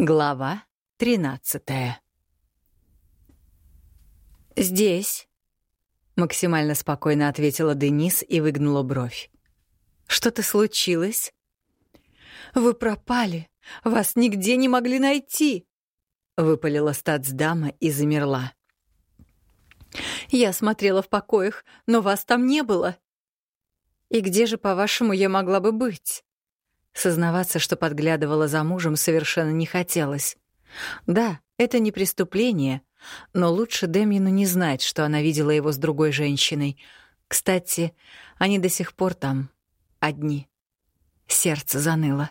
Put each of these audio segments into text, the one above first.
Глава тринадцатая. «Здесь», — максимально спокойно ответила Денис и выгнула бровь. «Что-то случилось?» «Вы пропали. Вас нигде не могли найти», — выпалила статсдама и замерла. «Я смотрела в покоях, но вас там не было». «И где же, по-вашему, я могла бы быть?» Сознаваться, что подглядывала за мужем, совершенно не хотелось. Да, это не преступление, но лучше Демьяну не знать, что она видела его с другой женщиной. Кстати, они до сих пор там, одни. Сердце заныло.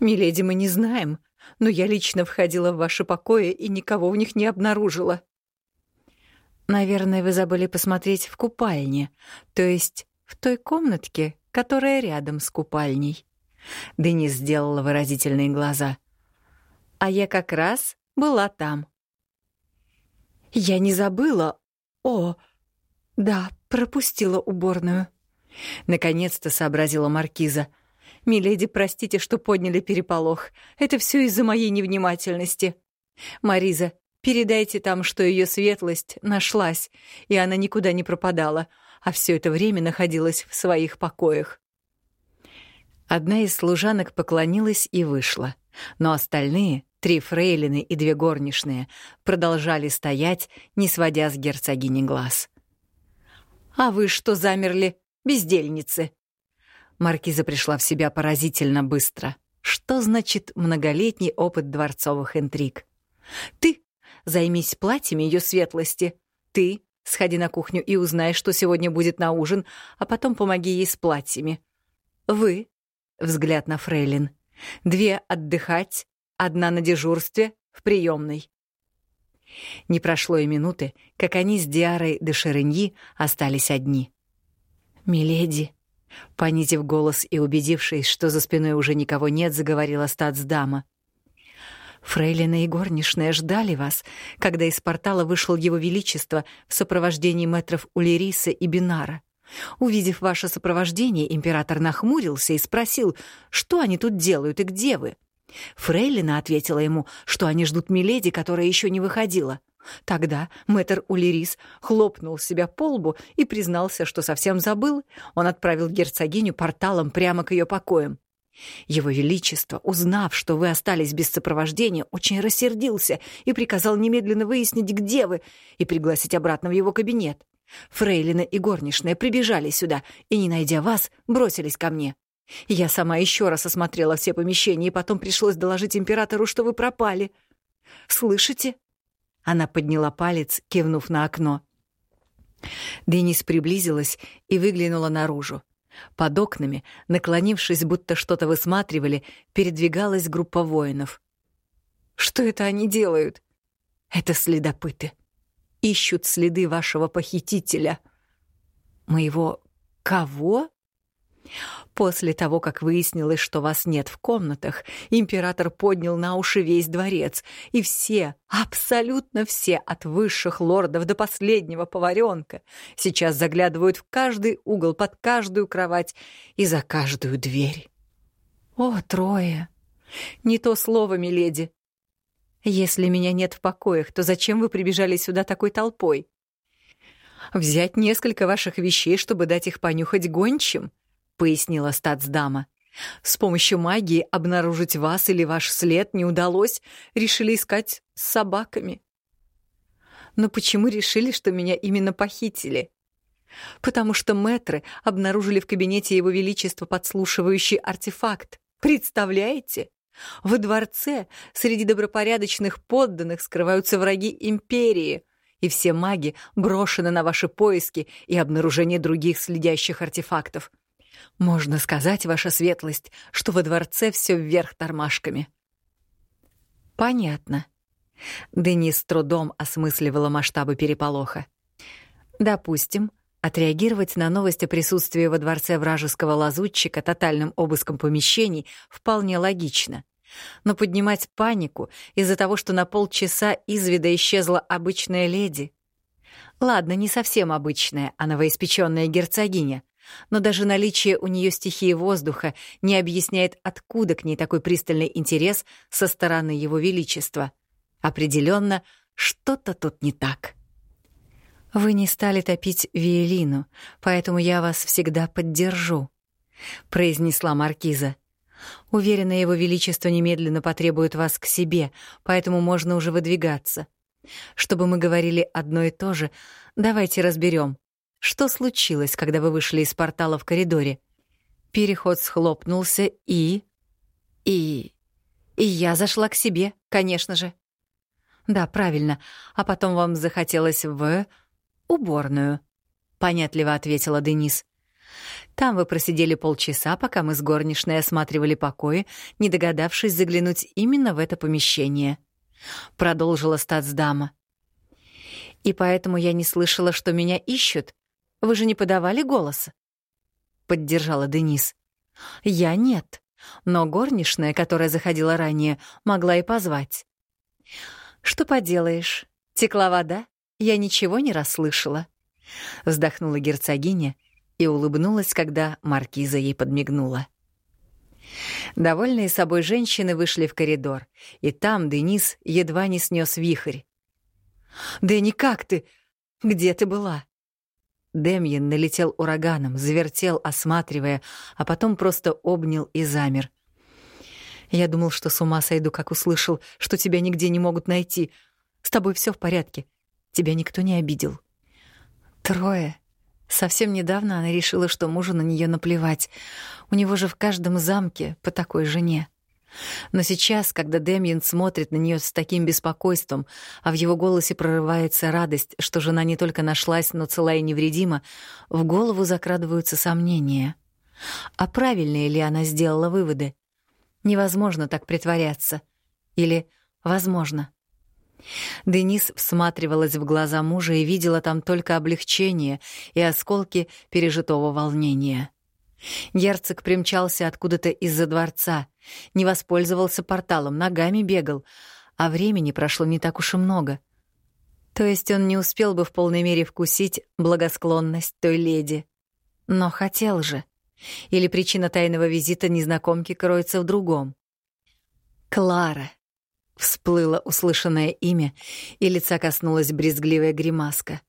«Миледи, мы не знаем, но я лично входила в ваши покои и никого в них не обнаружила». «Наверное, вы забыли посмотреть в купальне, то есть в той комнатке, которая рядом с купальней. Денис сделала выразительные глаза. А я как раз была там. Я не забыла. О, да, пропустила уборную. Наконец-то сообразила маркиза. «Миледи, простите, что подняли переполох. Это все из-за моей невнимательности. Мариза, передайте там, что ее светлость нашлась, и она никуда не пропадала а все это время находилась в своих покоях. Одна из служанок поклонилась и вышла, но остальные, три фрейлины и две горничные, продолжали стоять, не сводя с герцогини глаз. «А вы что замерли, бездельницы?» Маркиза пришла в себя поразительно быстро. Что значит многолетний опыт дворцовых интриг? «Ты займись платьями ее светлости. Ты Сходи на кухню и узнай, что сегодня будет на ужин, а потом помоги ей с платьями. Вы, взгляд на Фрейлин, две отдыхать, одна на дежурстве, в приемной. Не прошло и минуты, как они с Диарой де Шереньи остались одни. «Миледи», понизив голос и убедившись, что за спиной уже никого нет, заговорила статсдама — Фрейлина и горничная ждали вас, когда из портала вышел его величество в сопровождении мэтров Улириса и Бинара. Увидев ваше сопровождение, император нахмурился и спросил, что они тут делают и где вы. Фрейлина ответила ему, что они ждут Миледи, которая еще не выходила. Тогда мэтр Улирис хлопнул себя по лбу и признался, что совсем забыл. Он отправил герцогиню порталом прямо к ее покоям. Его Величество, узнав, что вы остались без сопровождения, очень рассердился и приказал немедленно выяснить, где вы, и пригласить обратно в его кабинет. Фрейлина и горничная прибежали сюда и, не найдя вас, бросились ко мне. Я сама еще раз осмотрела все помещения, и потом пришлось доложить императору, что вы пропали. Слышите?» Она подняла палец, кивнув на окно. Денис приблизилась и выглянула наружу. Под окнами, наклонившись, будто что-то высматривали, передвигалась группа воинов. «Что это они делают?» «Это следопыты. Ищут следы вашего похитителя». «Моего кого?» После того, как выяснилось, что вас нет в комнатах, император поднял на уши весь дворец, и все, абсолютно все, от высших лордов до последнего поваренка, сейчас заглядывают в каждый угол, под каждую кровать и за каждую дверь. О, трое! Не то слово, миледи. Если меня нет в покоях, то зачем вы прибежали сюда такой толпой? Взять несколько ваших вещей, чтобы дать их понюхать гончим —— пояснила статсдама. «С помощью магии обнаружить вас или ваш след не удалось. Решили искать с собаками». «Но почему решили, что меня именно похитили?» «Потому что мэтры обнаружили в кабинете Его Величества подслушивающий артефакт. Представляете?» Во дворце среди добропорядочных подданных скрываются враги империи, и все маги брошены на ваши поиски и обнаружение других следящих артефактов. Можно сказать, ваша светлость, что во дворце все вверх тормашками. Понятно. Денис с трудом осмысливала масштабы переполоха. Допустим, отреагировать на новость о присутствии во дворце вражеского лазутчика тотальным обыском помещений вполне логично. Но поднимать панику из-за того, что на полчаса из вида исчезла обычная леди. Ладно, не совсем обычная, а новоиспеченная герцогиня — но даже наличие у нее стихии воздуха не объясняет, откуда к ней такой пристальный интерес со стороны Его Величества. Определенно, что-то тут не так. Вы не стали топить Виелину, поэтому я вас всегда поддержу, произнесла маркиза. Уверена, его величество немедленно потребует вас к себе, поэтому можно уже выдвигаться. Чтобы мы говорили одно и то же, давайте разберем, что случилось, когда вы вышли из портала в коридоре? Переход схлопнулся и... И... И я зашла к себе, конечно же. Да, правильно. А потом вам захотелось в... уборную. Понятливо ответила Денис. Там вы просидели полчаса, пока мы с горничной осматривали покои, не догадавшись заглянуть именно в это помещение. Продолжила статсдама. И поэтому я не слышала, что меня ищут, вы же не подавали голос?» Поддержала Денис. «Я нет, но горничная, которая заходила ранее, могла и позвать». «Что поделаешь? Текла вода, я ничего не расслышала». Вздохнула герцогиня и улыбнулась, когда маркиза ей подмигнула. Довольные собой женщины вышли в коридор, и там Денис едва не снес вихрь. «Дэнни, как ты? Где ты была?» Демьян налетел ураганом, завертел, осматривая, а потом просто обнял и замер. Я думал, что с ума сойду, как услышал, что тебя нигде не могут найти. С тобой все в порядке. Тебя никто не обидел. Трое. Совсем недавно она решила, что мужу на нее наплевать. У него же в каждом замке по такой жене. Но сейчас, когда Демьян смотрит на нее с таким беспокойством, а в его голосе прорывается радость, что жена не только нашлась, но цела и невредима, в голову закрадываются сомнения. А правильные ли она сделала выводы? Невозможно так притворяться. Или возможно? Денис всматривалась в глаза мужа и видела там только облегчение и осколки пережитого волнения. Герцог примчался откуда-то из-за дворца, не воспользовался порталом, ногами бегал, а времени прошло не так уж и много. То есть он не успел бы в полной мере вкусить благосклонность той леди. Но хотел же. Или причина тайного визита незнакомки кроется в другом. «Клара», — всплыло услышанное имя, и лица коснулась брезгливая гримаска.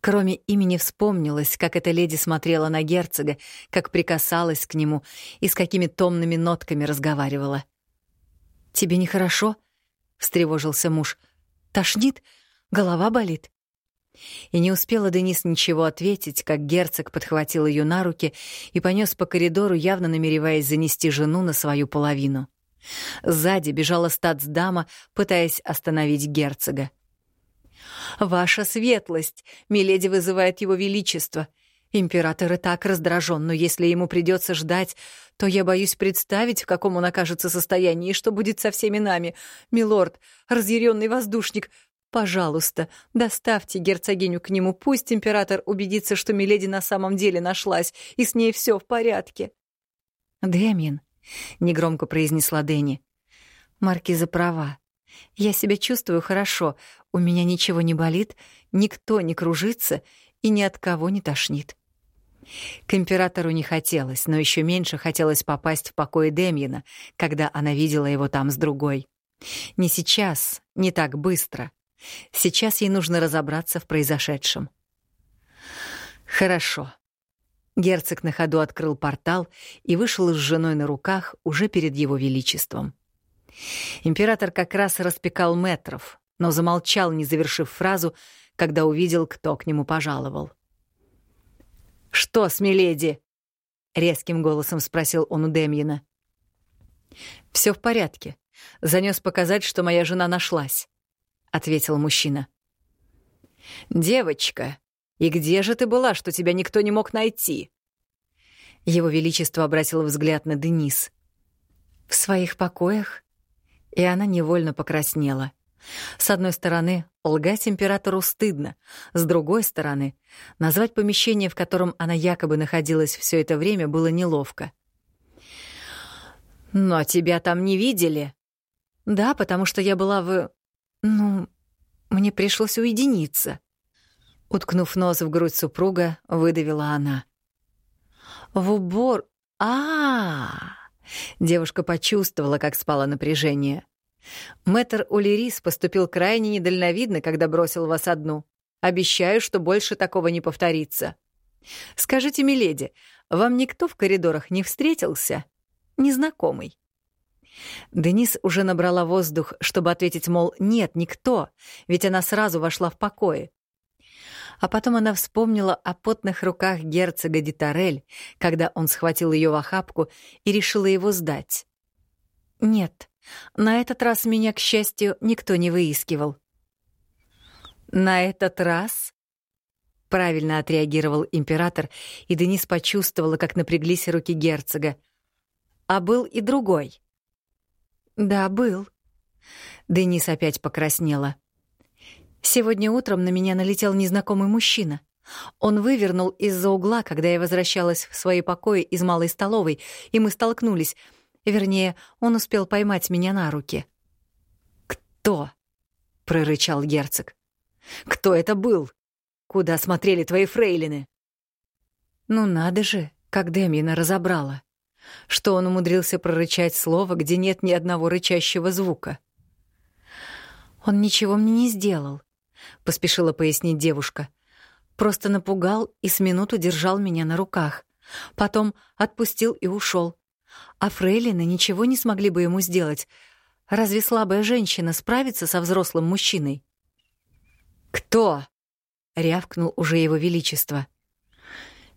Кроме имени вспомнилось, как эта леди смотрела на герцога, как прикасалась к нему и с какими томными нотками разговаривала. «Тебе нехорошо?» — встревожился муж. «Тошнит? Голова болит?» И не успела Денис ничего ответить, как герцог подхватил ее на руки и понес по коридору, явно намереваясь занести жену на свою половину. Сзади бежала статсдама, пытаясь остановить герцога. «Ваша светлость!» — Миледи вызывает его величество. Император и так раздражен, но если ему придется ждать, то я боюсь представить, в каком он окажется состоянии и что будет со всеми нами. Милорд, разъяренный воздушник, пожалуйста, доставьте герцогиню к нему, пусть император убедится, что Миледи на самом деле нашлась, и с ней все в порядке. «Дэмин», — негромко произнесла Дэнни, — «маркиза права. Я себя чувствую хорошо, у меня ничего не болит, никто не кружится и ни от кого не тошнит. К императору не хотелось, но еще меньше хотелось попасть в покой Демьяна, когда она видела его там с другой. Не сейчас, не так быстро. Сейчас ей нужно разобраться в произошедшем. Хорошо. Герцог на ходу открыл портал и вышел с женой на руках уже перед его величеством. Император как раз распекал метров, но замолчал, не завершив фразу, когда увидел, кто к нему пожаловал. «Что с Миледи?» — резким голосом спросил он у Демьина. «Все в порядке. Занес показать, что моя жена нашлась», — ответил мужчина. «Девочка, и где же ты была, что тебя никто не мог найти?» Его Величество обратил взгляд на Денис. «В своих покоях?» И она невольно покраснела. С одной стороны, лгать императору стыдно, с другой стороны, назвать помещение, в котором она якобы находилась все это время, было неловко. «Но тебя там не видели?» «Да, потому что я была в... Ну, мне пришлось уединиться». Уткнув нос в грудь супруга, выдавила она. В убор... а, -а, -а Девушка почувствовала, как спало напряжение. Мэтр Улерис поступил крайне недальновидно, когда бросил вас одну. Обещаю, что больше такого не повторится. Скажите, миледи, вам никто в коридорах не встретился? Незнакомый. Денис уже набрала воздух, чтобы ответить, мол, нет, никто, ведь она сразу вошла в покое. А потом она вспомнила о потных руках герцога Дитарель, когда он схватил ее в охапку и решила его сдать. Нет, на этот раз меня, к счастью, никто не выискивал. На этот раз? Правильно отреагировал император, и Денис почувствовала, как напряглись руки герцога. А был и другой. Да, был. Денис опять покраснела. Сегодня утром на меня налетел незнакомый мужчина. Он вывернул из-за угла, когда я возвращалась в свои покои из малой столовой, и мы столкнулись. Вернее, он успел поймать меня на руки. «Кто?» — прорычал герцог. «Кто это был? Куда смотрели твои фрейлины?» «Ну надо же, как Демьяна разобрала. Что он умудрился прорычать слово, где нет ни одного рычащего звука?» «Он ничего мне не сделал. — поспешила пояснить девушка. «Просто напугал и с минуту держал меня на руках. Потом отпустил и ушел. А фрейлины ничего не смогли бы ему сделать. Разве слабая женщина справится со взрослым мужчиной?» «Кто?» — рявкнул уже его величество.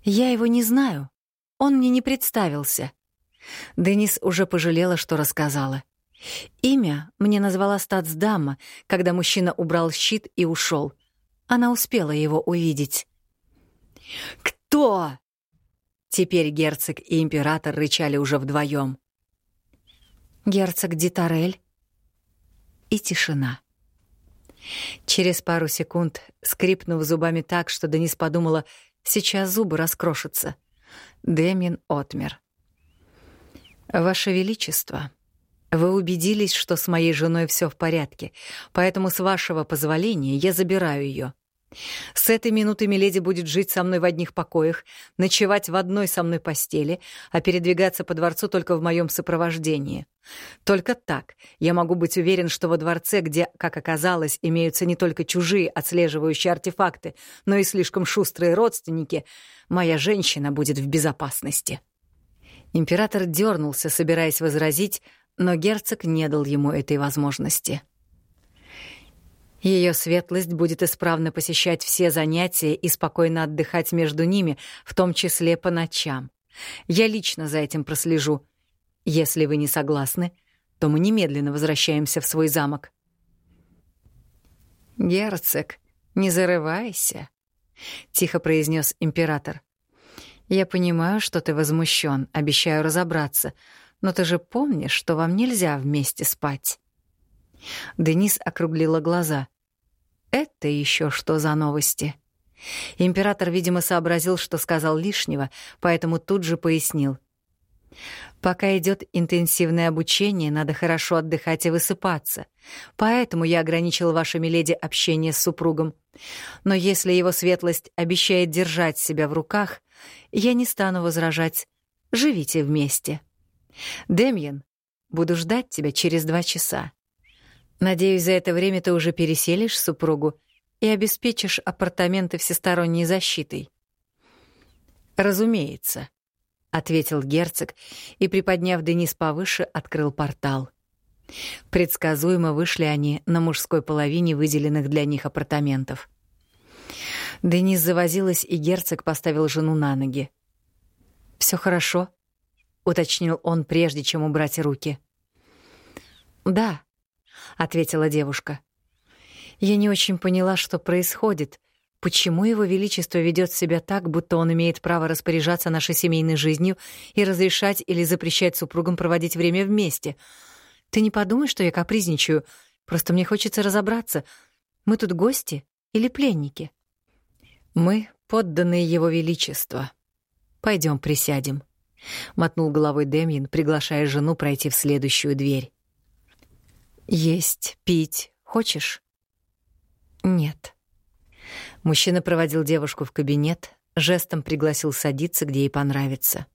«Я его не знаю. Он мне не представился». Денис уже пожалела, что рассказала. Имя мне назвала статсдама, когда мужчина убрал щит и ушел. Она успела его увидеть. «Кто?» Теперь герцог и император рычали уже вдвоем. «Герцог Дитарель». И тишина. Через пару секунд, скрипнув зубами так, что Денис подумала, сейчас зубы раскрошатся, Демин отмер. «Ваше Величество», вы убедились, что с моей женой все в порядке, поэтому, с вашего позволения, я забираю ее. С этой минуты Миледи будет жить со мной в одних покоях, ночевать в одной со мной постели, а передвигаться по дворцу только в моем сопровождении. Только так я могу быть уверен, что во дворце, где, как оказалось, имеются не только чужие отслеживающие артефакты, но и слишком шустрые родственники, моя женщина будет в безопасности. Император дернулся, собираясь возразить, но герцог не дал ему этой возможности. Ее светлость будет исправно посещать все занятия и спокойно отдыхать между ними, в том числе по ночам. Я лично за этим прослежу. Если вы не согласны, то мы немедленно возвращаемся в свой замок. «Герцог, не зарывайся», — тихо произнес император. «Я понимаю, что ты возмущен, обещаю разобраться, но ты же помнишь, что вам нельзя вместе спать?» Денис округлила глаза. «Это еще что за новости?» Император, видимо, сообразил, что сказал лишнего, поэтому тут же пояснил. «Пока идет интенсивное обучение, надо хорошо отдыхать и высыпаться. Поэтому я ограничил ваше миледи общение с супругом. Но если его светлость обещает держать себя в руках, я не стану возражать. Живите вместе». «Демьян, буду ждать тебя через два часа. Надеюсь, за это время ты уже переселишь супругу и обеспечишь апартаменты всесторонней защитой». «Разумеется», — ответил герцог и, приподняв Денис повыше, открыл портал. Предсказуемо вышли они на мужской половине выделенных для них апартаментов. Денис завозилась, и герцог поставил жену на ноги. «Все хорошо?» — уточнил он, прежде чем убрать руки. «Да», — ответила девушка. «Я не очень поняла, что происходит, почему его величество ведет себя так, будто он имеет право распоряжаться нашей семейной жизнью и разрешать или запрещать супругам проводить время вместе. Ты не подумай, что я капризничаю, просто мне хочется разобраться, мы тут гости или пленники?» «Мы — подданные его величества. Пойдем присядем». — мотнул головой Демьян, приглашая жену пройти в следующую дверь. «Есть, пить. Хочешь?» «Нет». Мужчина проводил девушку в кабинет, жестом пригласил садиться, где ей понравится.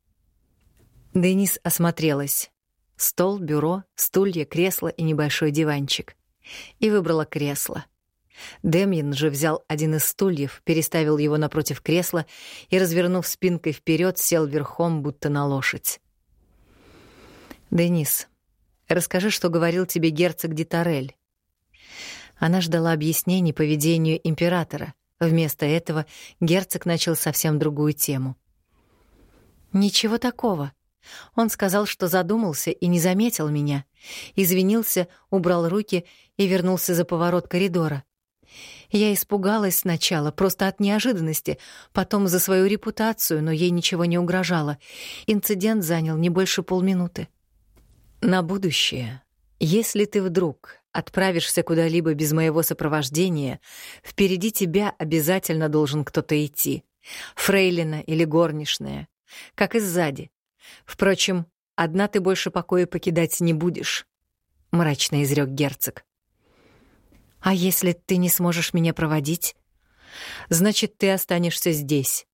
Денис осмотрелась. Стол, бюро, стулья, кресло и небольшой диванчик. И выбрала кресло. Демьян же взял один из стульев, переставил его напротив кресла и, развернув спинкой вперед, сел верхом, будто на лошадь. «Денис, расскажи, что говорил тебе герцог Дитарель». Она ждала объяснений поведению императора. Вместо этого герцог начал совсем другую тему. «Ничего такого. Он сказал, что задумался и не заметил меня. Извинился, убрал руки и вернулся за поворот коридора. Я испугалась сначала, просто от неожиданности, потом за свою репутацию, но ей ничего не угрожало. Инцидент занял не больше полминуты. На будущее. Если ты вдруг отправишься куда-либо без моего сопровождения, впереди тебя обязательно должен кто-то идти. Фрейлина или горничная. Как и сзади. Впрочем, одна ты больше покоя покидать не будешь. Мрачно изрек герцог. А если ты не сможешь меня проводить? Значит, ты останешься здесь.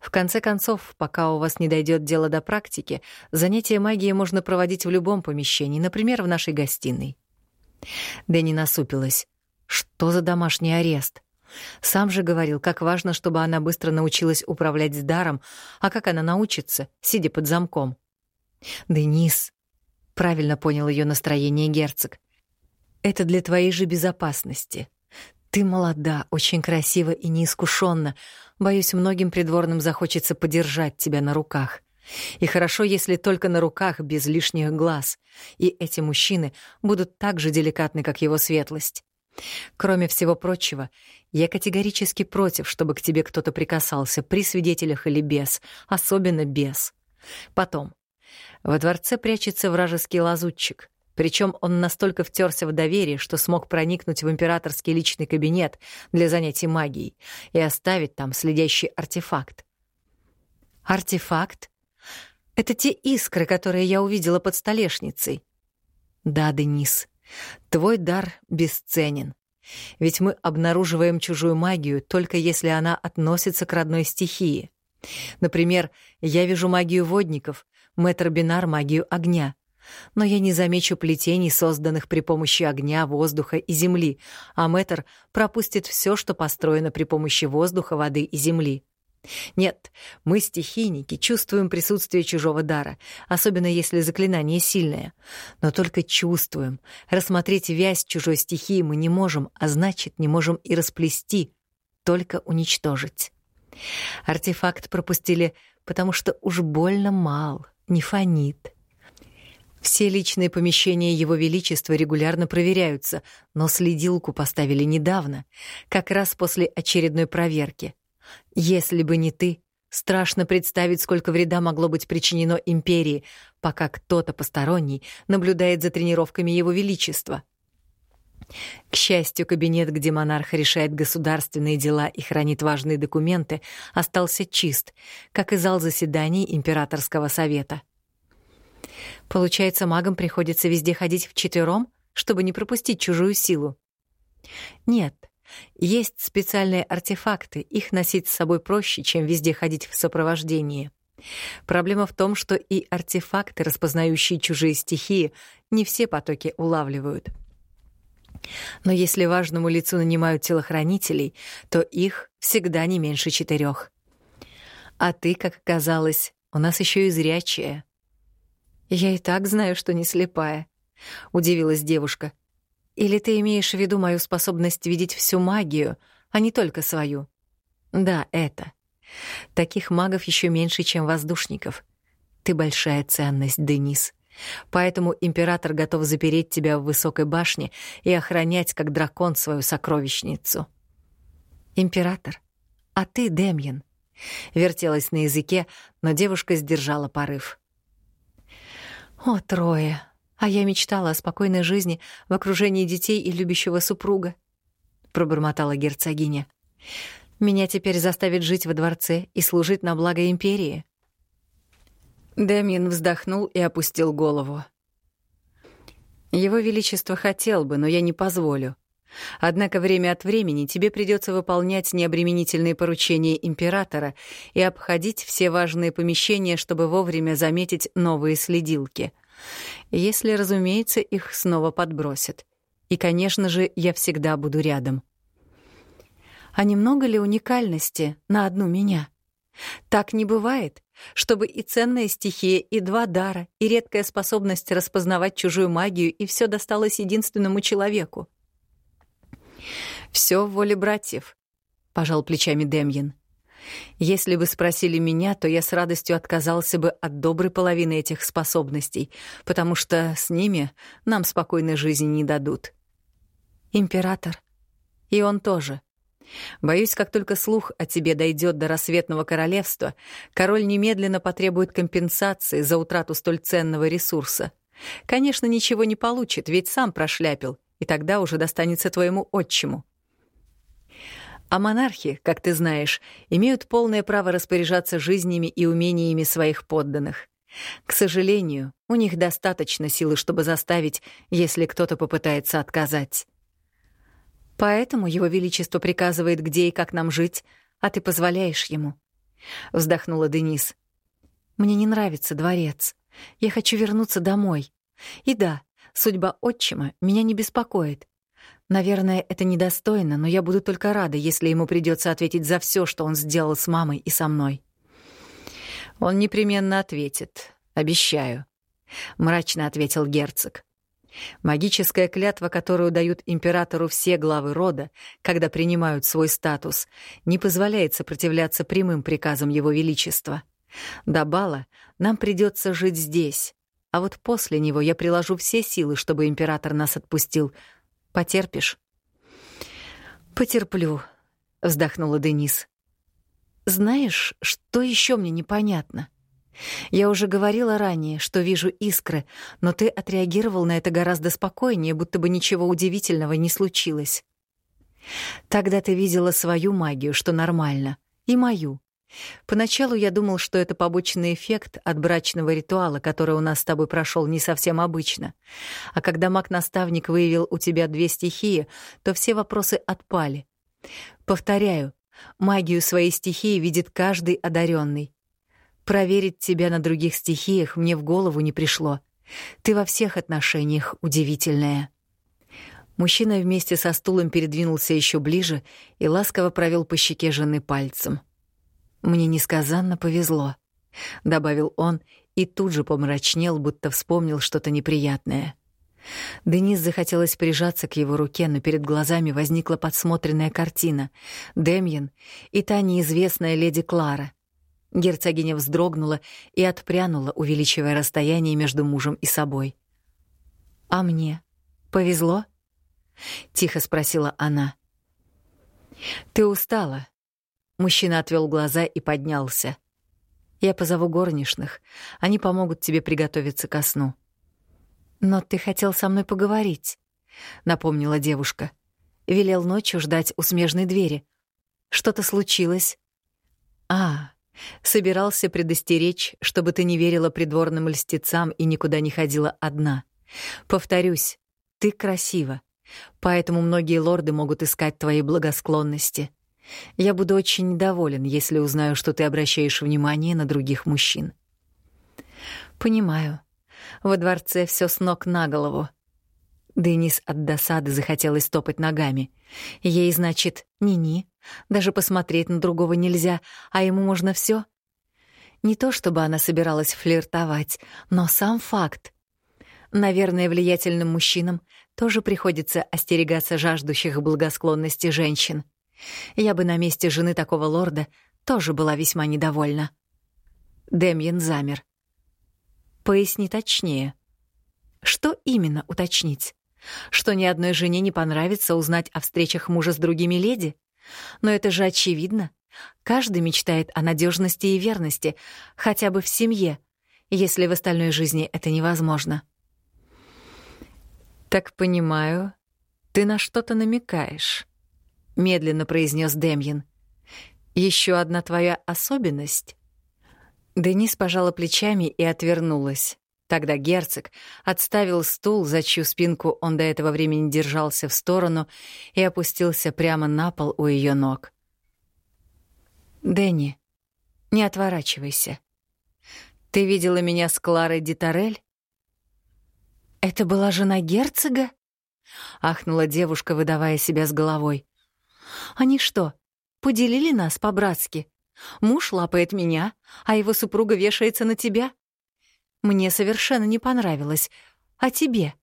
В конце концов, пока у вас не дойдет дело до практики, занятия магией можно проводить в любом помещении, например, в нашей гостиной. Дэнни насупилась. Что за домашний арест? Сам же говорил, как важно, чтобы она быстро научилась управлять с даром, а как она научится, сидя под замком. «Денис», — правильно понял ее настроение герцог, — «это для твоей же безопасности. Ты молода, очень красива и неискушенна. Боюсь, многим придворным захочется подержать тебя на руках. И хорошо, если только на руках, без лишних глаз. И эти мужчины будут так же деликатны, как его светлость. Кроме всего прочего, я категорически против, чтобы к тебе кто-то прикасался, при свидетелях или без, особенно без. Потом. Во дворце прячется вражеский лазутчик. Причем он настолько втерся в доверие, что смог проникнуть в императорский личный кабинет для занятий магией и оставить там следящий артефакт. Артефакт? Это те искры, которые я увидела под столешницей. Да, Денис, твой дар бесценен. Ведь мы обнаруживаем чужую магию только если она относится к родной стихии. Например, я вижу магию водников, мэтр Бинар — магию огня. Но я не замечу плетений, созданных при помощи огня, воздуха и земли, а мэтр пропустит все, что построено при помощи воздуха, воды и земли. Нет, мы, стихийники, чувствуем присутствие чужого дара, особенно если заклинание сильное. Но только чувствуем. Рассмотреть вязь чужой стихии мы не можем, а значит, не можем и расплести, только уничтожить. Артефакт пропустили, потому что уж больно мал, не фонит. Все личные помещения Его Величества регулярно проверяются, но следилку поставили недавно, как раз после очередной проверки. Если бы не ты, страшно представить, сколько вреда могло быть причинено империи, пока кто-то посторонний наблюдает за тренировками Его Величества. К счастью, кабинет, где монарх решает государственные дела и хранит важные документы, остался чист, как и зал заседаний Императорского совета. Получается, магам приходится везде ходить вчетвером, чтобы не пропустить чужую силу? Нет, есть специальные артефакты, их носить с собой проще, чем везде ходить в сопровождении. Проблема в том, что и артефакты, распознающие чужие стихии, не все потоки улавливают. Но если важному лицу нанимают телохранителей, то их всегда не меньше четырех. А ты, как оказалось, у нас еще и зрячая. Я и так знаю, что не слепая, удивилась девушка. Или ты имеешь в виду мою способность видеть всю магию, а не только свою? Да, это. Таких магов еще меньше, чем воздушников. Ты большая ценность, Денис. Поэтому император готов запереть тебя в высокой башне и охранять, как дракон, свою сокровищницу. Император, а ты, Демьян? Вертелась на языке, но девушка сдержала порыв. О, трое, а я мечтала о спокойной жизни в окружении детей и любящего супруга, пробормотала герцогиня. Меня теперь заставят жить во дворце и служить на благо империи. Демин вздохнул и опустил голову. Его величество хотел бы, но я не позволю. Однако время от времени тебе придется выполнять необременительные поручения императора и обходить все важные помещения, чтобы вовремя заметить новые следилки. Если, разумеется, их снова подбросят. И, конечно же, я всегда буду рядом. А немного ли уникальности на одну меня? Так не бывает, чтобы и ценная стихия, и два дара, и редкая способность распознавать чужую магию, и все досталось единственному человеку. Все в воле братьев», — пожал плечами Демьян. «Если бы спросили меня, то я с радостью отказался бы от доброй половины этих способностей, потому что с ними нам спокойной жизни не дадут». «Император. И он тоже», Боюсь, как только слух о тебе дойдет до рассветного королевства, король немедленно потребует компенсации за утрату столь ценного ресурса. Конечно, ничего не получит, ведь сам прошляпил, и тогда уже достанется твоему отчиму. А монархи, как ты знаешь, имеют полное право распоряжаться жизнями и умениями своих подданных. К сожалению, у них достаточно силы, чтобы заставить, если кто-то попытается отказать. Поэтому его величество приказывает, где и как нам жить, а ты позволяешь ему. Вздохнула Денис. Мне не нравится дворец. Я хочу вернуться домой. И да, судьба отчима меня не беспокоит. Наверное, это недостойно, но я буду только рада, если ему придется ответить за все, что он сделал с мамой и со мной. Он непременно ответит, обещаю, мрачно ответил герцог. Магическая клятва, которую дают императору все главы рода, когда принимают свой статус, не позволяет сопротивляться прямым приказам его величества. До бала нам придется жить здесь, а вот после него я приложу все силы, чтобы император нас отпустил, Потерпишь?» «Потерплю», — вздохнула Денис. «Знаешь, что еще мне непонятно?» Я уже говорила ранее, что вижу искры, но ты отреагировал на это гораздо спокойнее, будто бы ничего удивительного не случилось. Тогда ты видела свою магию, что нормально, и мою. Поначалу я думал, что это побочный эффект от брачного ритуала, который у нас с тобой прошел не совсем обычно. А когда маг-наставник выявил у тебя две стихии, то все вопросы отпали. Повторяю, магию своей стихии видит каждый одаренный. Проверить тебя на других стихиях мне в голову не пришло. Ты во всех отношениях удивительная. Мужчина вместе со стулом передвинулся еще ближе и ласково провел по щеке жены пальцем. Мне несказанно повезло, добавил он и тут же помрачнел, будто вспомнил что-то неприятное. Денис захотелось прижаться к его руке, но перед глазами возникла подсмотренная картина: Демьян и та неизвестная леди Клара. Герцогиня вздрогнула и отпрянула, увеличивая расстояние между мужем и собой. А мне повезло? тихо спросила она. Ты устала, Мужчина отвел глаза и поднялся. Я позову горничных. Они помогут тебе приготовиться ко сну. Но ты хотел со мной поговорить, напомнила девушка. Велел ночью ждать у смежной двери. Что-то случилось? А, собирался предостеречь, чтобы ты не верила придворным льстецам и никуда не ходила одна. Повторюсь, ты красива, поэтому многие лорды могут искать твои благосклонности. Я буду очень доволен, если узнаю, что ты обращаешь внимание на других мужчин. Понимаю. Во дворце все с ног на голову. Денис от досады захотелось топать ногами. Ей, значит, ни-ни. Даже посмотреть на другого нельзя, а ему можно все. Не то чтобы она собиралась флиртовать, но сам факт. Наверное, влиятельным мужчинам тоже приходится остерегаться жаждущих благосклонности женщин. Я бы на месте жены такого лорда тоже была весьма недовольна. Демьян замер. Поясни точнее. Что именно уточнить? Что ни одной жене не понравится узнать о встречах мужа с другими леди? Но это же очевидно. Каждый мечтает о надежности и верности, хотя бы в семье, если в остальной жизни это невозможно. Так понимаю, ты на что-то намекаешь медленно произнес Демьян. Еще одна твоя особенность. Денис пожала плечами и отвернулась. Тогда герцог отставил стул, за чью спинку он до этого времени держался в сторону, и опустился прямо на пол у ее ног. «Дэнни, не отворачивайся. Ты видела меня с Кларой Дитарель?» «Это была жена герцога?» — ахнула девушка, выдавая себя с головой. «Они что, поделили нас по-братски? Муж лапает меня, а его супруга вешается на тебя?» Мне совершенно не понравилось. А тебе?»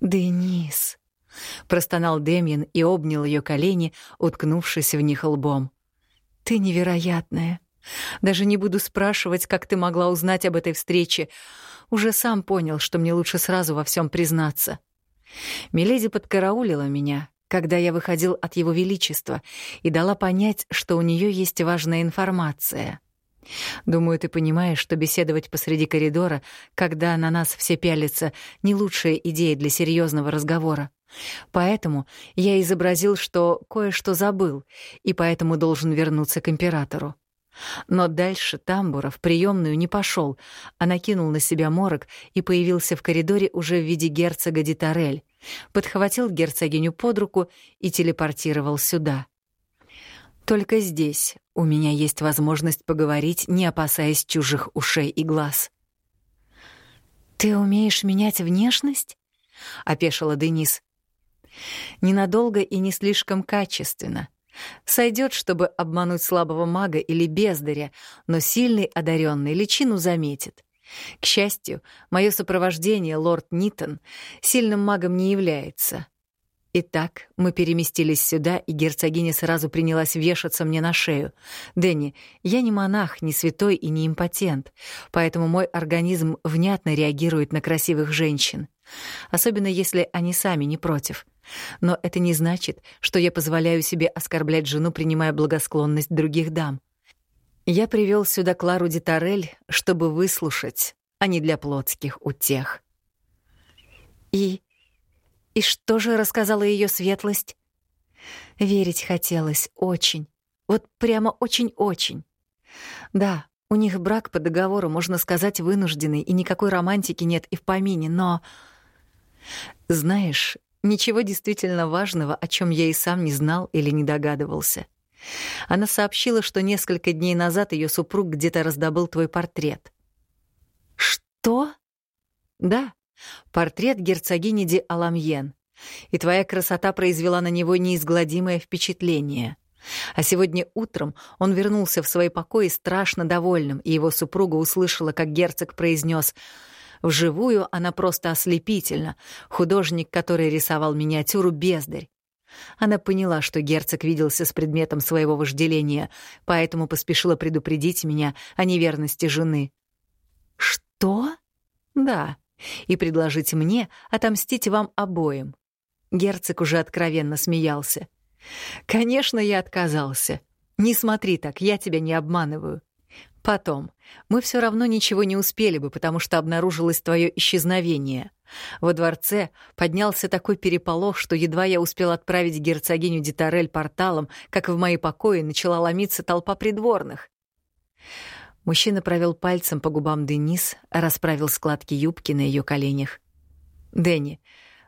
«Денис», — простонал Демьян и обнял ее колени, уткнувшись в них лбом. «Ты невероятная. Даже не буду спрашивать, как ты могла узнать об этой встрече. Уже сам понял, что мне лучше сразу во всем признаться. Миледи подкараулила меня, когда я выходил от Его Величества, и дала понять, что у нее есть важная информация. Думаю, ты понимаешь, что беседовать посреди коридора, когда на нас все пялятся, не лучшая идея для серьезного разговора. Поэтому я изобразил, что кое-что забыл, и поэтому должен вернуться к императору. Но дальше тамбура в приемную не пошел, а накинул на себя морок и появился в коридоре уже в виде герцога Дитарель, подхватил герцогиню под руку и телепортировал сюда. Только здесь у меня есть возможность поговорить, не опасаясь чужих ушей и глаз. «Ты умеешь менять внешность?» — опешила Денис. «Ненадолго и не слишком качественно. Сойдет, чтобы обмануть слабого мага или бездаря, но сильный одаренный личину заметит. К счастью, мое сопровождение, лорд Нитон, сильным магом не является, Итак, мы переместились сюда, и герцогиня сразу принялась вешаться мне на шею. «Дэнни, я не монах, не святой и не импотент, поэтому мой организм внятно реагирует на красивых женщин, особенно если они сами не против. Но это не значит, что я позволяю себе оскорблять жену, принимая благосклонность других дам. Я привел сюда Клару Дитарель, чтобы выслушать, а не для плотских утех». «И и что же рассказала ее светлость? Верить хотелось очень. Вот прямо очень-очень. Да, у них брак по договору, можно сказать, вынужденный, и никакой романтики нет и в помине, но... Знаешь, ничего действительно важного, о чем я и сам не знал или не догадывался. Она сообщила, что несколько дней назад ее супруг где-то раздобыл твой портрет. Что? Да. Портрет герцогини Ди Аламьен. И твоя красота произвела на него неизгладимое впечатление. А сегодня утром он вернулся в свои покои страшно довольным, и его супруга услышала, как герцог произнес «Вживую она просто ослепительна. Художник, который рисовал миниатюру, бездарь». Она поняла, что герцог виделся с предметом своего вожделения, поэтому поспешила предупредить меня о неверности жены. «Что?» «Да и предложить мне отомстить вам обоим. Герцог уже откровенно смеялся. Конечно, я отказался. Не смотри так, я тебя не обманываю. Потом, мы все равно ничего не успели бы, потому что обнаружилось твое исчезновение. Во дворце поднялся такой переполох, что едва я успел отправить герцогиню Дитарель порталом, как в мои покои начала ломиться толпа придворных. Мужчина провел пальцем по губам Денис, расправил складки юбки на ее коленях. «Дэнни,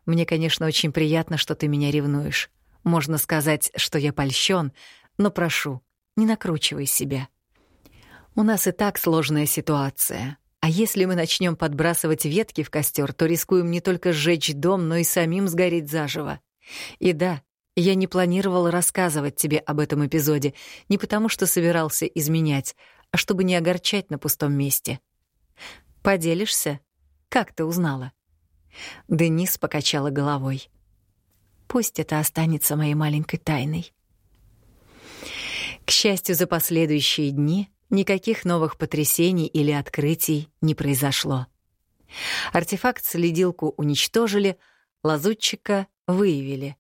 мне, конечно, очень приятно, что ты меня ревнуешь. Можно сказать, что я польщен, но прошу, не накручивай себя. У нас и так сложная ситуация. А если мы начнем подбрасывать ветки в костер, то рискуем не только сжечь дом, но и самим сгореть заживо. И да, я не планировал рассказывать тебе об этом эпизоде, не потому что собирался изменять, а чтобы не огорчать на пустом месте. Поделишься? Как ты узнала? Денис покачала головой. Пусть это останется моей маленькой тайной. К счастью, за последующие дни никаких новых потрясений или открытий не произошло. Артефакт-следилку уничтожили, лазутчика выявили.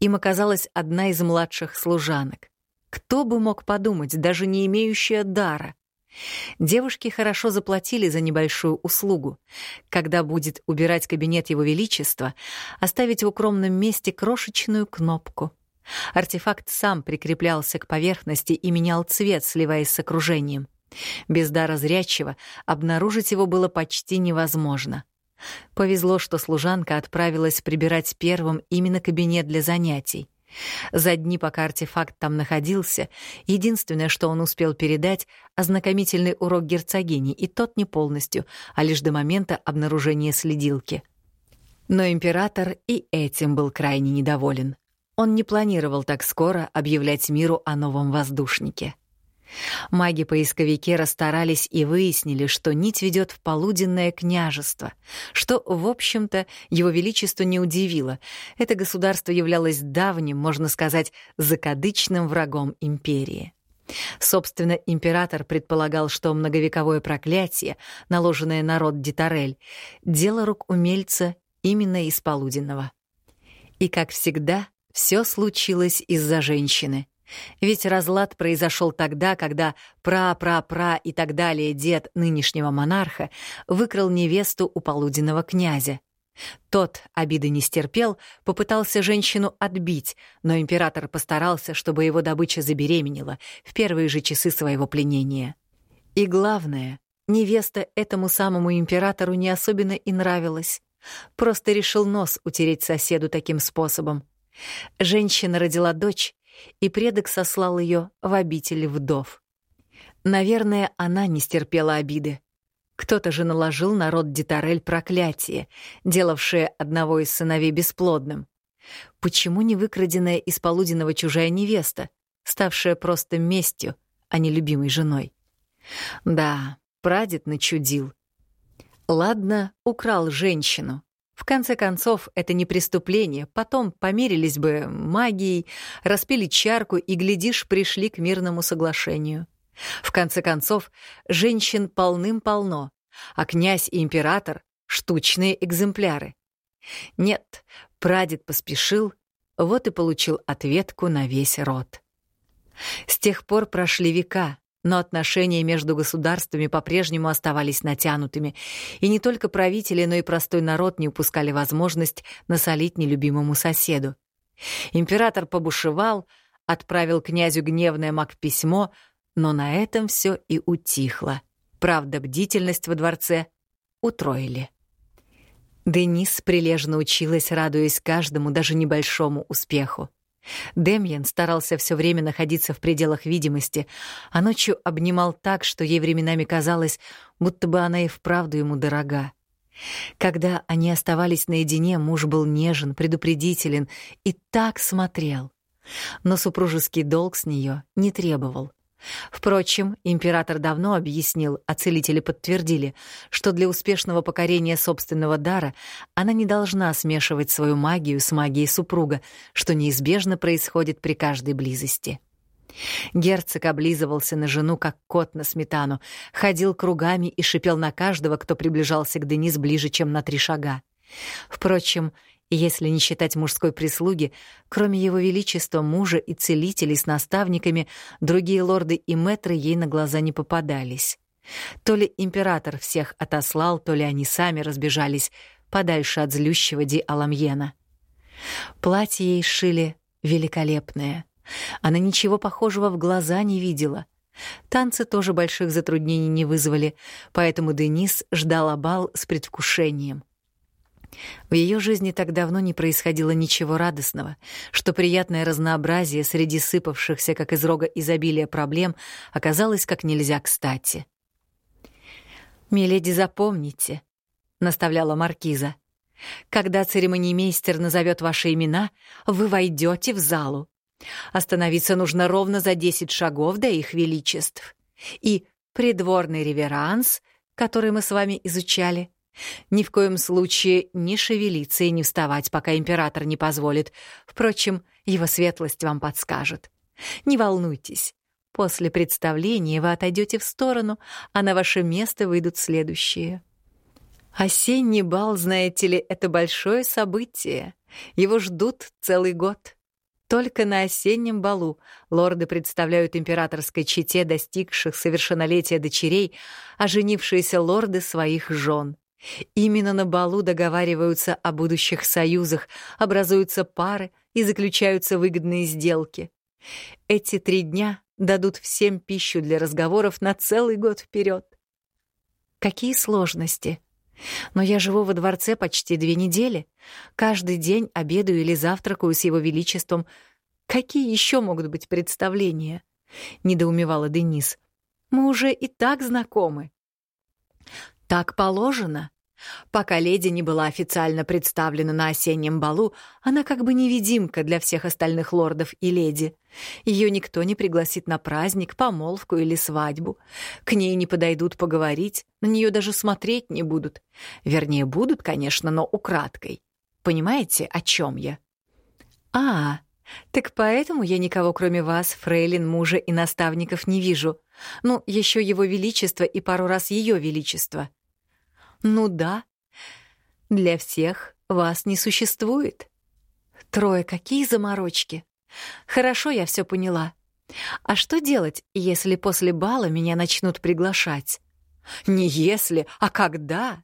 Им оказалась одна из младших служанок. Кто бы мог подумать, даже не имеющая дара. Девушки хорошо заплатили за небольшую услугу. Когда будет убирать кабинет Его Величества, оставить в укромном месте крошечную кнопку. Артефакт сам прикреплялся к поверхности и менял цвет, сливаясь с окружением. Без дара зрячего обнаружить его было почти невозможно. Повезло, что служанка отправилась прибирать первым именно кабинет для занятий. За дни, пока артефакт там находился, единственное, что он успел передать — ознакомительный урок герцогини, и тот не полностью, а лишь до момента обнаружения следилки. Но император и этим был крайне недоволен. Он не планировал так скоро объявлять миру о новом воздушнике. Маги-поисковики расстарались и выяснили, что нить ведет в полуденное княжество, что, в общем-то, его величество не удивило. Это государство являлось давним, можно сказать, закадычным врагом империи. Собственно, император предполагал, что многовековое проклятие, наложенное на род Дитарель, дело рук умельца именно из полуденного. И, как всегда, все случилось из-за женщины — ведь разлад произошел тогда, когда пра-пра-пра и так далее дед нынешнего монарха выкрал невесту у полуденного князя. Тот обиды не стерпел, попытался женщину отбить, но император постарался, чтобы его добыча забеременела в первые же часы своего пленения. И главное, невеста этому самому императору не особенно и нравилась. Просто решил нос утереть соседу таким способом. Женщина родила дочь, и предок сослал ее в обитель вдов. Наверное, она не стерпела обиды. Кто-то же наложил на род Дитарель проклятие, делавшее одного из сыновей бесплодным. Почему не выкраденная из полуденного чужая невеста, ставшая просто местью, а не любимой женой? Да, прадед начудил. Ладно, украл женщину, в конце концов, это не преступление, потом померились бы магией, распили чарку и, глядишь, пришли к мирному соглашению. В конце концов, женщин полным-полно, а князь и император — штучные экземпляры. Нет, прадед поспешил, вот и получил ответку на весь род. С тех пор прошли века, но отношения между государствами по-прежнему оставались натянутыми, и не только правители, но и простой народ не упускали возможность насолить нелюбимому соседу. Император побушевал, отправил князю гневное маг-письмо, но на этом все и утихло. Правда, бдительность во дворце утроили. Денис прилежно училась, радуясь каждому, даже небольшому успеху. Демьян старался все время находиться в пределах видимости, а ночью обнимал так, что ей временами казалось, будто бы она и вправду ему дорога. Когда они оставались наедине, муж был нежен, предупредителен и так смотрел. Но супружеский долг с нее не требовал. Впрочем, император давно объяснил, а целители подтвердили, что для успешного покорения собственного дара она не должна смешивать свою магию с магией супруга, что неизбежно происходит при каждой близости. Герцог облизывался на жену, как кот на сметану, ходил кругами и шипел на каждого, кто приближался к Денис ближе, чем на три шага. Впрочем, если не считать мужской прислуги, кроме его величества, мужа и целителей с наставниками, другие лорды и мэтры ей на глаза не попадались. То ли император всех отослал, то ли они сами разбежались подальше от злющего Ди Аламьена. Платье ей шили великолепное. Она ничего похожего в глаза не видела. Танцы тоже больших затруднений не вызвали, поэтому Денис ждала бал с предвкушением — в ее жизни так давно не происходило ничего радостного, что приятное разнообразие среди сыпавшихся, как из рога изобилия проблем, оказалось как нельзя кстати. «Миледи, запомните», — наставляла маркиза, «когда церемониймейстер назовет ваши имена, вы войдете в залу. Остановиться нужно ровно за десять шагов до их величеств. И придворный реверанс, который мы с вами изучали — ни в коем случае не шевелиться и не вставать, пока император не позволит. Впрочем, его светлость вам подскажет. Не волнуйтесь. После представления вы отойдете в сторону, а на ваше место выйдут следующие. Осенний бал, знаете ли, это большое событие. Его ждут целый год. Только на осеннем балу лорды представляют императорской чете достигших совершеннолетия дочерей, а женившиеся лорды своих жен. Именно на балу договариваются о будущих союзах, образуются пары и заключаются выгодные сделки. Эти три дня дадут всем пищу для разговоров на целый год вперед. Какие сложности! Но я живу во дворце почти две недели. Каждый день обедаю или завтракаю с его величеством. Какие еще могут быть представления? Недоумевала Денис. Мы уже и так знакомы. Так положено. Пока леди не была официально представлена на осеннем балу, она как бы невидимка для всех остальных лордов и леди. Ее никто не пригласит на праздник, помолвку или свадьбу. К ней не подойдут поговорить, на нее даже смотреть не будут. Вернее, будут, конечно, но украдкой. Понимаете, о чем я? А, так поэтому я никого, кроме вас, фрейлин, мужа и наставников, не вижу. Ну, еще его величество и пару раз ее величество. Ну да, для всех вас не существует. Трое, какие заморочки. Хорошо, я все поняла. А что делать, если после бала меня начнут приглашать? Не если, а когда?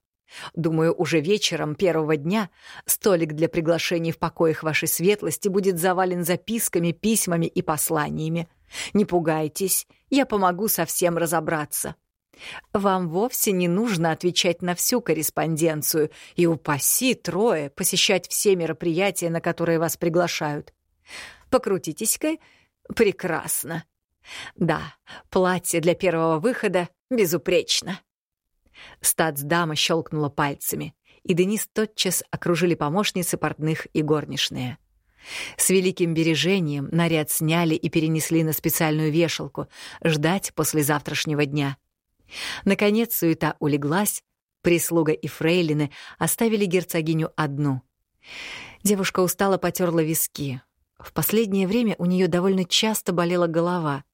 Думаю, уже вечером первого дня столик для приглашений в покоях вашей светлости будет завален записками, письмами и посланиями. Не пугайтесь, я помогу совсем разобраться. Вам вовсе не нужно отвечать на всю корреспонденцию и упаси трое посещать все мероприятия, на которые вас приглашают. Покрутитесь-ка. Прекрасно. Да, платье для первого выхода безупречно. Стацдама щелкнула пальцами, и Денис тотчас окружили помощницы портных и горничные. С великим бережением наряд сняли и перенесли на специальную вешалку, ждать после завтрашнего дня — Наконец суета улеглась, прислуга и фрейлины оставили герцогиню одну. Девушка устало потерла виски. В последнее время у нее довольно часто болела голова,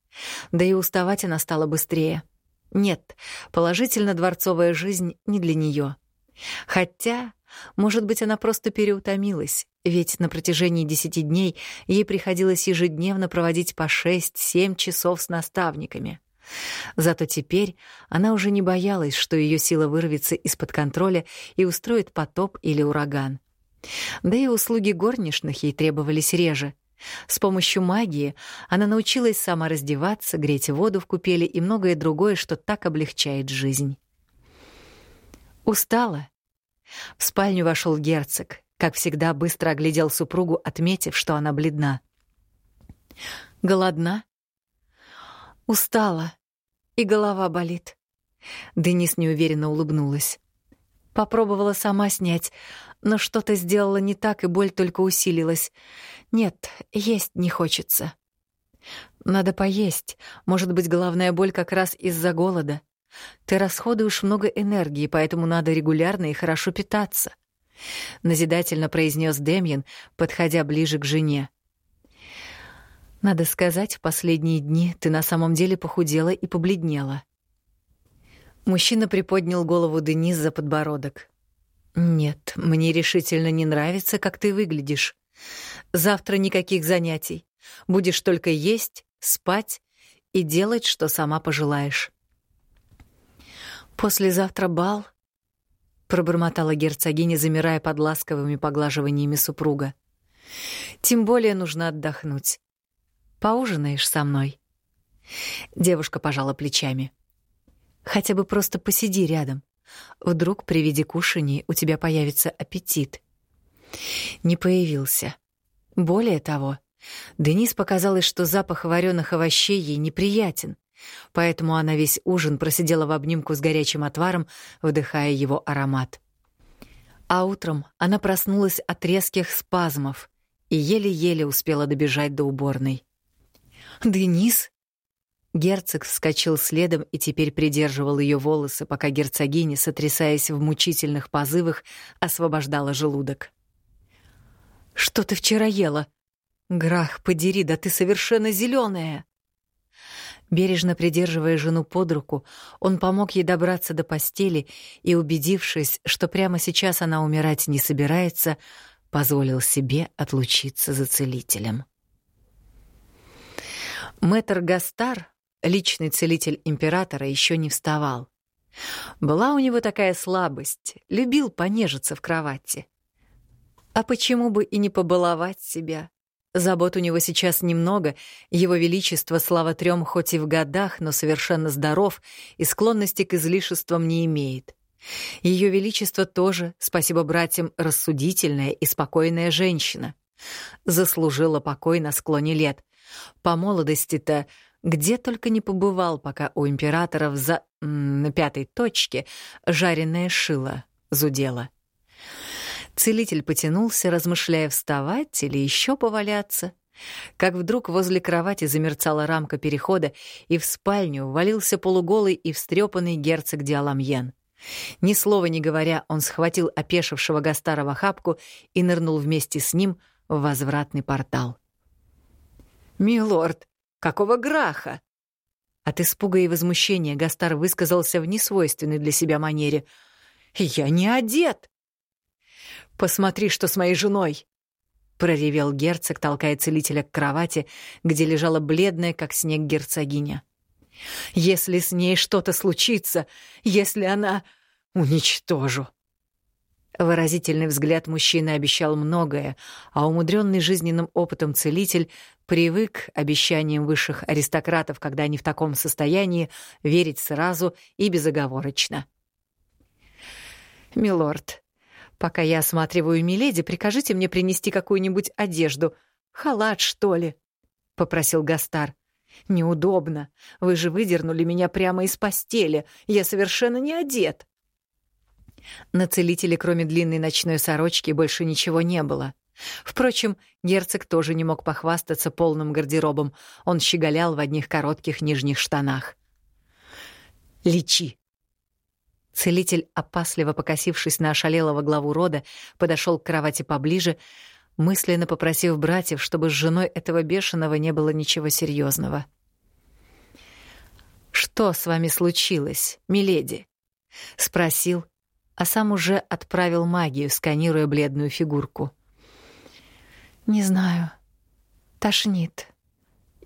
да и уставать она стала быстрее. Нет, положительно дворцовая жизнь не для нее. Хотя, может быть, она просто переутомилась, ведь на протяжении десяти дней ей приходилось ежедневно проводить по шесть-семь часов с наставниками. Зато теперь она уже не боялась, что ее сила вырвется из-под контроля и устроит потоп или ураган. Да и услуги горничных ей требовались реже. С помощью магии она научилась сама раздеваться, греть воду в купели и многое другое, что так облегчает жизнь. Устала. В спальню вошел герцог, как всегда быстро оглядел супругу, отметив, что она бледна. «Голодна?» Устала. И голова болит. Денис неуверенно улыбнулась. Попробовала сама снять, но что-то сделала не так, и боль только усилилась. Нет, есть не хочется. Надо поесть. Может быть, головная боль как раз из-за голода. Ты расходуешь много энергии, поэтому надо регулярно и хорошо питаться. Назидательно произнес Демьян, подходя ближе к жене. Надо сказать, в последние дни ты на самом деле похудела и побледнела. Мужчина приподнял голову Денис за подбородок. Нет, мне решительно не нравится, как ты выглядишь. Завтра никаких занятий. Будешь только есть, спать и делать, что сама пожелаешь. Послезавтра бал, пробормотала герцогиня, замирая под ласковыми поглаживаниями супруга. Тем более нужно отдохнуть. Поужинаешь со мной?» Девушка пожала плечами. «Хотя бы просто посиди рядом. Вдруг при виде кушаний у тебя появится аппетит». Не появился. Более того, Денис показалось, что запах вареных овощей ей неприятен, поэтому она весь ужин просидела в обнимку с горячим отваром, вдыхая его аромат. А утром она проснулась от резких спазмов и еле-еле успела добежать до уборной. «Денис?» Герцог вскочил следом и теперь придерживал ее волосы, пока герцогиня, сотрясаясь в мучительных позывах, освобождала желудок. «Что ты вчера ела? Грах, подери, да ты совершенно зеленая!» Бережно придерживая жену под руку, он помог ей добраться до постели и, убедившись, что прямо сейчас она умирать не собирается, позволил себе отлучиться за целителем. Мэтр Гастар, личный целитель императора, еще не вставал. Была у него такая слабость, любил понежиться в кровати. А почему бы и не побаловать себя? забот у него сейчас немного, его величество, слава трем, хоть и в годах, но совершенно здоров и склонности к излишествам не имеет. Ее величество тоже, спасибо братьям, рассудительная и спокойная женщина. Заслужила покой на склоне лет. По молодости-то где только не побывал, пока у императоров за... на пятой точке жареное шило зудело. Целитель потянулся, размышляя, вставать или еще поваляться. Как вдруг возле кровати замерцала рамка перехода, и в спальню ввалился полуголый и встрепанный герцог Диаламьен. Ни слова не говоря, он схватил опешившего Гастара в охапку и нырнул вместе с ним в возвратный портал. «Милорд, какого граха?» От испуга и возмущения Гастар высказался в несвойственной для себя манере. «Я не одет!» «Посмотри, что с моей женой!» — проревел герцог, толкая целителя к кровати, где лежала бледная, как снег, герцогиня. «Если с ней что-то случится, если она... уничтожу!» Выразительный взгляд мужчины обещал многое, а умудренный жизненным опытом целитель привык обещаниям высших аристократов, когда они в таком состоянии, верить сразу и безоговорочно. «Милорд, Пока я осматриваю Миледи, прикажите мне принести какую-нибудь одежду. Халат, что ли?» — попросил Гастар. «Неудобно. Вы же выдернули меня прямо из постели. Я совершенно не одет». На целителе, кроме длинной ночной сорочки, больше ничего не было. Впрочем, герцог тоже не мог похвастаться полным гардеробом. Он щеголял в одних коротких нижних штанах. «Лечи!» Целитель, опасливо покосившись на ошалелого главу рода, подошел к кровати поближе, мысленно попросив братьев, чтобы с женой этого бешеного не было ничего серьезного. «Что с вами случилось, миледи?» — спросил, а сам уже отправил магию, сканируя бледную фигурку. «Не знаю. Тошнит.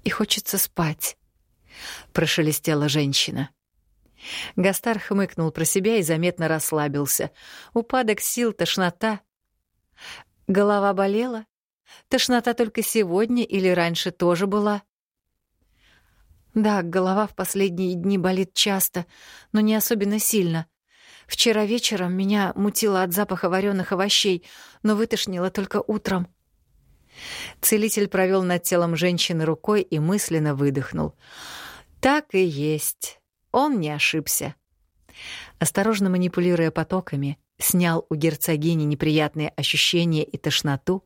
И хочется спать», — прошелестела женщина. Гастар хмыкнул про себя и заметно расслабился. Упадок сил, тошнота. Голова болела? Тошнота только сегодня или раньше тоже была? Да, голова в последние дни болит часто, но не особенно сильно. Вчера вечером меня мутило от запаха вареных овощей, но вытошнило только утром. Целитель провел над телом женщины рукой и мысленно выдохнул. Так и есть. Он не ошибся. Осторожно манипулируя потоками, снял у герцогини неприятные ощущения и тошноту,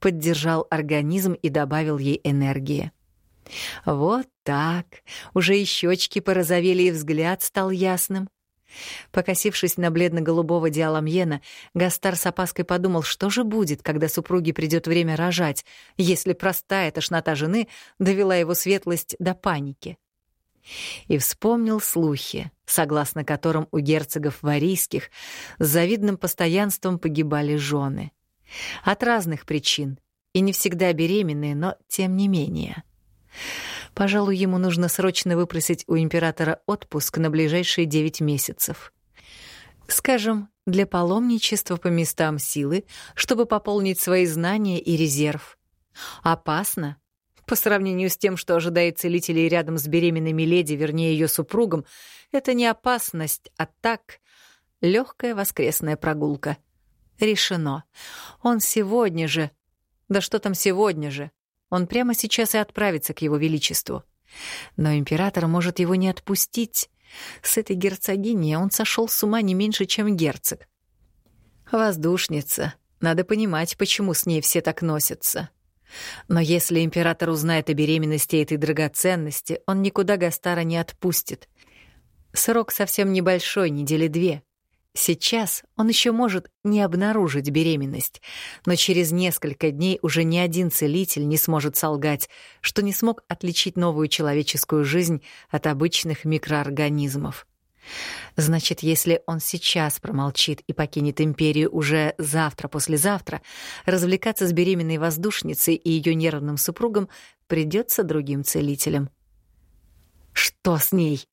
поддержал организм и добавил ей энергии. Вот так. Уже и щечки порозовели, и взгляд стал ясным. Покосившись на бледно-голубого диаламьена, Гастар с опаской подумал, что же будет, когда супруге придет время рожать, если простая тошнота жены довела его светлость до паники и вспомнил слухи, согласно которым у герцогов варийских с завидным постоянством погибали жены. От разных причин, и не всегда беременные, но тем не менее. Пожалуй, ему нужно срочно выпросить у императора отпуск на ближайшие девять месяцев. Скажем, для паломничества по местам силы, чтобы пополнить свои знания и резерв. Опасно, по сравнению с тем, что ожидает целителей рядом с беременными леди, вернее, ее супругом, это не опасность, а так легкая воскресная прогулка. Решено. Он сегодня же... Да что там сегодня же? Он прямо сейчас и отправится к его величеству. Но император может его не отпустить. С этой герцогиней он сошел с ума не меньше, чем герцог. Воздушница. Надо понимать, почему с ней все так носятся. Но если император узнает о беременности этой драгоценности, он никуда Гастара не отпустит. Срок совсем небольшой, недели две. Сейчас он еще может не обнаружить беременность, но через несколько дней уже ни один целитель не сможет солгать, что не смог отличить новую человеческую жизнь от обычных микроорганизмов. Значит, если он сейчас промолчит и покинет империю уже завтра-послезавтра, развлекаться с беременной воздушницей и ее нервным супругом придется другим целителям. «Что с ней?»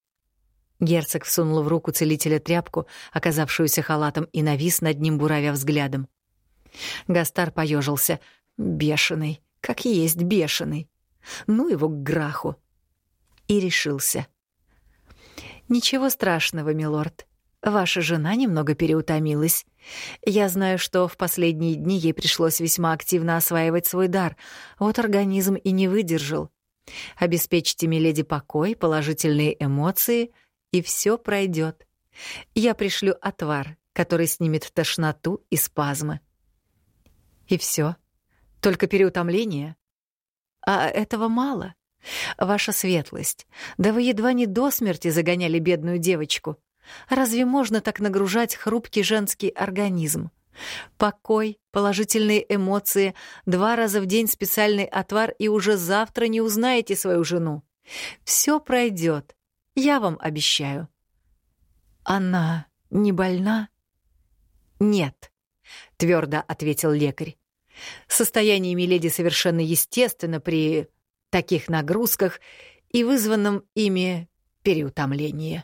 Герцог всунул в руку целителя тряпку, оказавшуюся халатом, и навис над ним, буравя взглядом. Гастар поежился. «Бешеный. как есть бешеный. Ну его к граху. И решился. «Ничего страшного, милорд. Ваша жена немного переутомилась. Я знаю, что в последние дни ей пришлось весьма активно осваивать свой дар. Вот организм и не выдержал. Обеспечьте миледи покой, положительные эмоции, и все пройдет. Я пришлю отвар, который снимет тошноту и спазмы. И все. Только переутомление. А этого мало. Ваша светлость, да вы едва не до смерти загоняли бедную девочку. Разве можно так нагружать хрупкий женский организм? Покой, положительные эмоции, два раза в день специальный отвар, и уже завтра не узнаете свою жену. Все пройдет, я вам обещаю. Она не больна? Нет, твердо ответил лекарь. Состояние Миледи совершенно естественно при таких нагрузках и вызванном ими переутомлении.